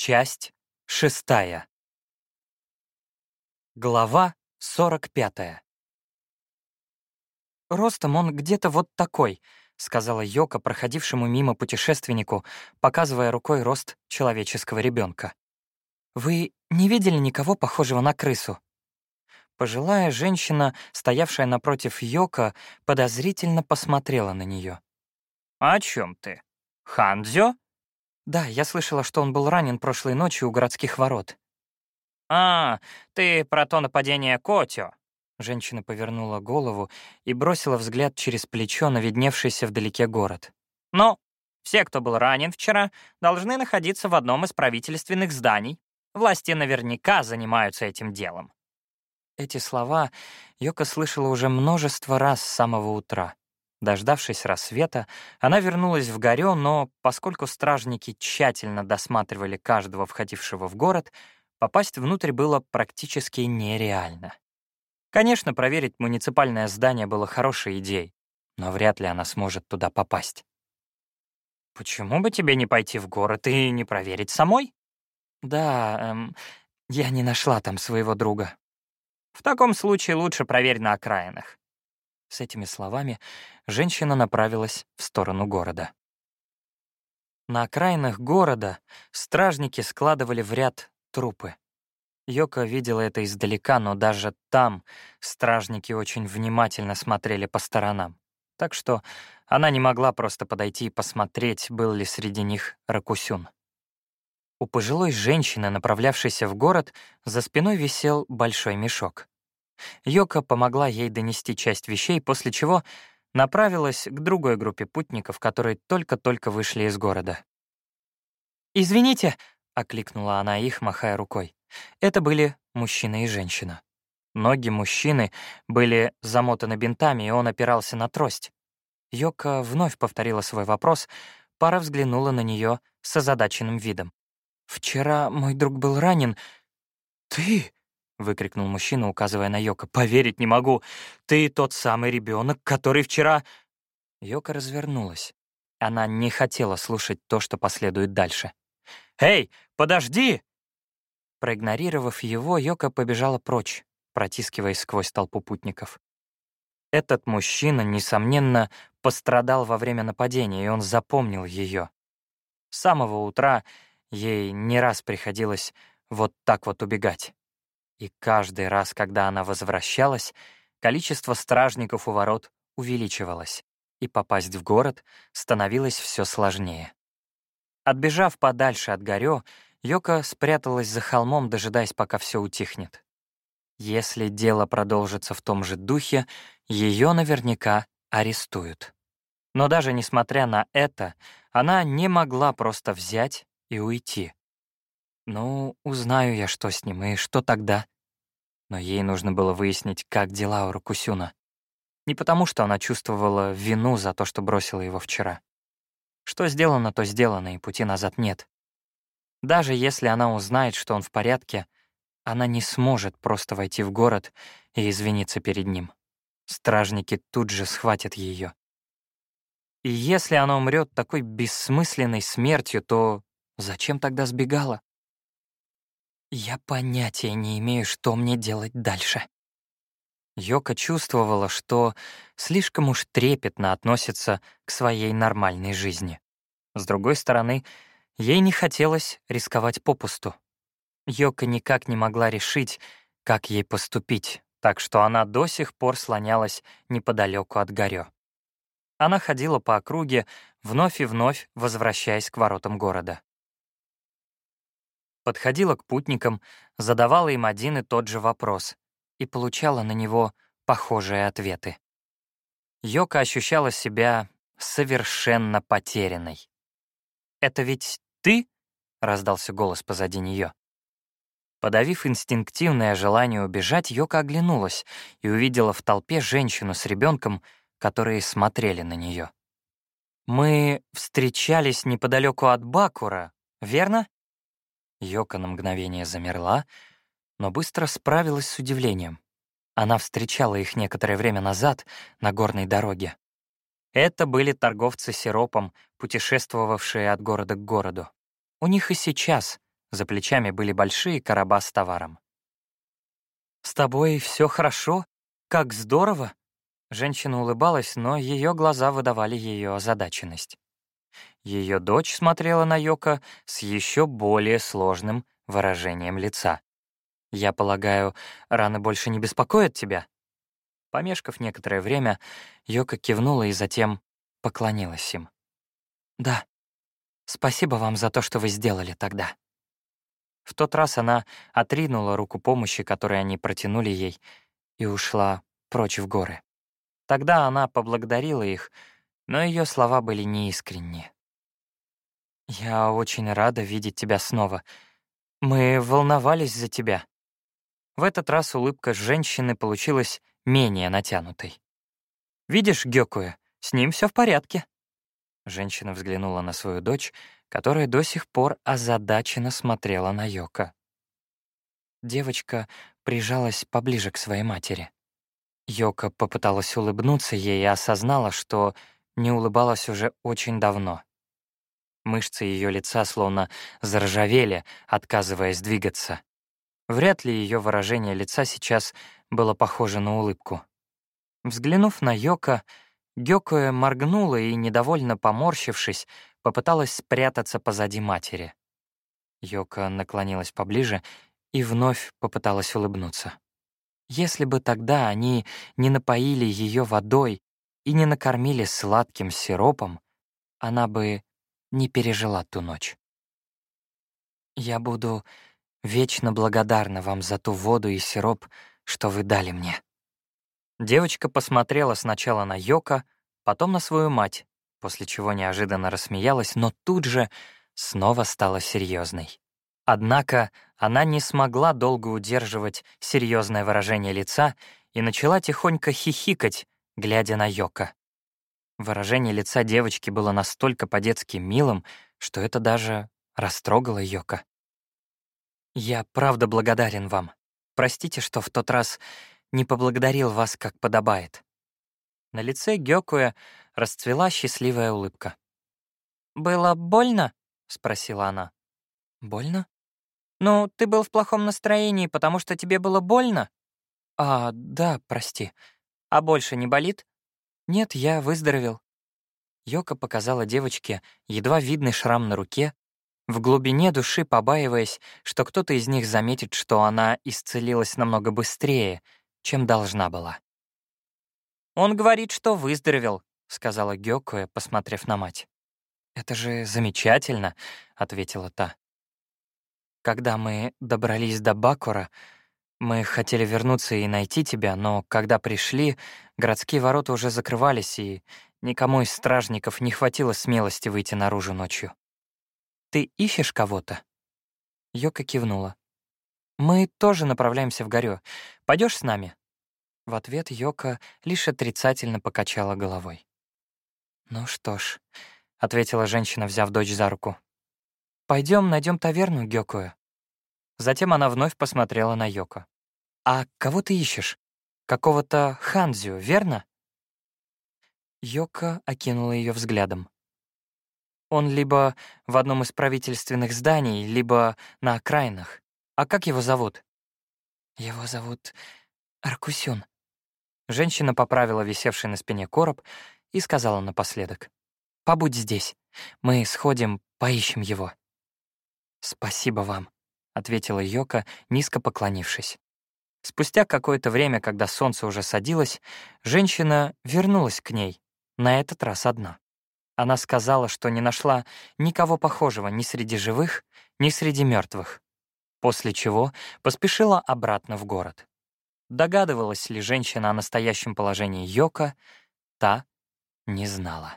Часть шестая. Глава сорок пятая. «Ростом он где-то вот такой», — сказала Йока, проходившему мимо путешественнику, показывая рукой рост человеческого ребенка. «Вы не видели никого похожего на крысу?» Пожилая женщина, стоявшая напротив Йока, подозрительно посмотрела на нее. «О чем ты? Хандзё?» «Да, я слышала, что он был ранен прошлой ночью у городских ворот». «А, ты про то нападение Котё?» Женщина повернула голову и бросила взгляд через плечо на видневшийся вдалеке город. «Ну, все, кто был ранен вчера, должны находиться в одном из правительственных зданий. Власти наверняка занимаются этим делом». Эти слова Йока слышала уже множество раз с самого утра. Дождавшись рассвета, она вернулась в Горё, но поскольку стражники тщательно досматривали каждого входившего в город, попасть внутрь было практически нереально. Конечно, проверить муниципальное здание было хорошей идеей, но вряд ли она сможет туда попасть. «Почему бы тебе не пойти в город и не проверить самой?» «Да, эм, я не нашла там своего друга», в таком случае лучше проверь на окраинах». С этими словами женщина направилась в сторону города. На окраинах города стражники складывали в ряд трупы. Йока видела это издалека, но даже там стражники очень внимательно смотрели по сторонам. Так что она не могла просто подойти и посмотреть, был ли среди них Ракусюн. У пожилой женщины, направлявшейся в город, за спиной висел большой мешок. Йока помогла ей донести часть вещей, после чего направилась к другой группе путников, которые только-только вышли из города. «Извините», — окликнула она их, махая рукой. Это были мужчина и женщина. Ноги мужчины были замотаны бинтами, и он опирался на трость. Йока вновь повторила свой вопрос, пара взглянула на нее с озадаченным видом. «Вчера мой друг был ранен». «Ты?» — выкрикнул мужчина, указывая на Йока. «Поверить не могу! Ты тот самый ребенок, который вчера...» Йока развернулась. Она не хотела слушать то, что последует дальше. «Эй, подожди!» Проигнорировав его, Йока побежала прочь, протискиваясь сквозь толпу путников. Этот мужчина, несомненно, пострадал во время нападения, и он запомнил ее. С самого утра Ей не раз приходилось вот так вот убегать. И каждый раз, когда она возвращалась, количество стражников у ворот увеличивалось, и попасть в город становилось все сложнее. Отбежав подальше от Горё, Йока спряталась за холмом, дожидаясь, пока все утихнет. Если дело продолжится в том же духе, ее наверняка арестуют. Но даже несмотря на это, она не могла просто взять и уйти. Ну, узнаю я, что с ним, и что тогда? Но ей нужно было выяснить, как дела у Ракусюна. Не потому, что она чувствовала вину за то, что бросила его вчера. Что сделано, то сделано, и пути назад нет. Даже если она узнает, что он в порядке, она не сможет просто войти в город и извиниться перед ним. Стражники тут же схватят ее. И если она умрет такой бессмысленной смертью, то Зачем тогда сбегала? Я понятия не имею, что мне делать дальше. Йока чувствовала, что слишком уж трепетно относится к своей нормальной жизни. С другой стороны, ей не хотелось рисковать попусту. Йока никак не могла решить, как ей поступить, так что она до сих пор слонялась неподалеку от Горё. Она ходила по округе, вновь и вновь возвращаясь к воротам города подходила к путникам, задавала им один и тот же вопрос и получала на него похожие ответы. Йока ощущала себя совершенно потерянной. «Это ведь ты?» — раздался голос позади нее. Подавив инстинктивное желание убежать, Йока оглянулась и увидела в толпе женщину с ребенком, которые смотрели на нее. «Мы встречались неподалеку от Бакура, верно?» Йока на мгновение замерла, но быстро справилась с удивлением. Она встречала их некоторое время назад на горной дороге. Это были торговцы сиропом, путешествовавшие от города к городу. У них и сейчас За плечами были большие короба с товаром. «С тобой все хорошо? Как здорово!» Женщина улыбалась, но ее глаза выдавали ее озадаченность. Ее дочь смотрела на Йока с еще более сложным выражением лица. «Я полагаю, раны больше не беспокоят тебя?» Помешкав некоторое время, Йока кивнула и затем поклонилась им. «Да, спасибо вам за то, что вы сделали тогда». В тот раз она отринула руку помощи, которую они протянули ей, и ушла прочь в горы. Тогда она поблагодарила их, но ее слова были неискренни. «Я очень рада видеть тебя снова. Мы волновались за тебя». В этот раз улыбка женщины получилась менее натянутой. «Видишь, Гёкуэ, с ним все в порядке». Женщина взглянула на свою дочь, которая до сих пор озадаченно смотрела на Йока. Девочка прижалась поближе к своей матери. Йока попыталась улыбнуться ей и осознала, что не улыбалась уже очень давно. Мышцы ее лица словно заржавели, отказываясь двигаться. Вряд ли ее выражение лица сейчас было похоже на улыбку. Взглянув на Йока, Гёкуэ моргнула и, недовольно поморщившись, попыталась спрятаться позади матери. Йока наклонилась поближе и вновь попыталась улыбнуться. Если бы тогда они не напоили ее водой и не накормили сладким сиропом, она бы не пережила ту ночь. «Я буду вечно благодарна вам за ту воду и сироп, что вы дали мне». Девочка посмотрела сначала на Йока, потом на свою мать, после чего неожиданно рассмеялась, но тут же снова стала серьезной. Однако она не смогла долго удерживать серьезное выражение лица и начала тихонько хихикать, глядя на Йока. Выражение лица девочки было настолько по-детски милым, что это даже растрогало Йока. «Я правда благодарен вам. Простите, что в тот раз не поблагодарил вас, как подобает». На лице Гёкуя расцвела счастливая улыбка. «Было больно?» — спросила она. «Больно?» «Ну, ты был в плохом настроении, потому что тебе было больно?» «А, да, прости. А больше не болит?» «Нет, я выздоровел». Йока показала девочке едва видный шрам на руке, в глубине души побаиваясь, что кто-то из них заметит, что она исцелилась намного быстрее, чем должна была. «Он говорит, что выздоровел», — сказала Гёкуэ, посмотрев на мать. «Это же замечательно», — ответила та. Когда мы добрались до Бакура, мы хотели вернуться и найти тебя, но когда пришли, городские ворота уже закрывались, и никому из стражников не хватило смелости выйти наружу ночью. «Ты ищешь кого-то?» Йока кивнула. «Мы тоже направляемся в горю. Пойдешь с нами?» В ответ Йока лишь отрицательно покачала головой. «Ну что ж», — ответила женщина, взяв дочь за руку. Пойдем найдем таверну, Гёкуэ». Затем она вновь посмотрела на Йоко. «А кого ты ищешь? Какого-то Ханзю, верно?» Йока окинула ее взглядом. «Он либо в одном из правительственных зданий, либо на окраинах. А как его зовут?» «Его зовут Аркусюн». Женщина поправила висевший на спине короб и сказала напоследок. «Побудь здесь. Мы сходим, поищем его». «Спасибо вам», — ответила Йока, низко поклонившись. Спустя какое-то время, когда солнце уже садилось, женщина вернулась к ней, на этот раз одна. Она сказала, что не нашла никого похожего ни среди живых, ни среди мертвых, после чего поспешила обратно в город. Догадывалась ли женщина о настоящем положении Йока, та не знала.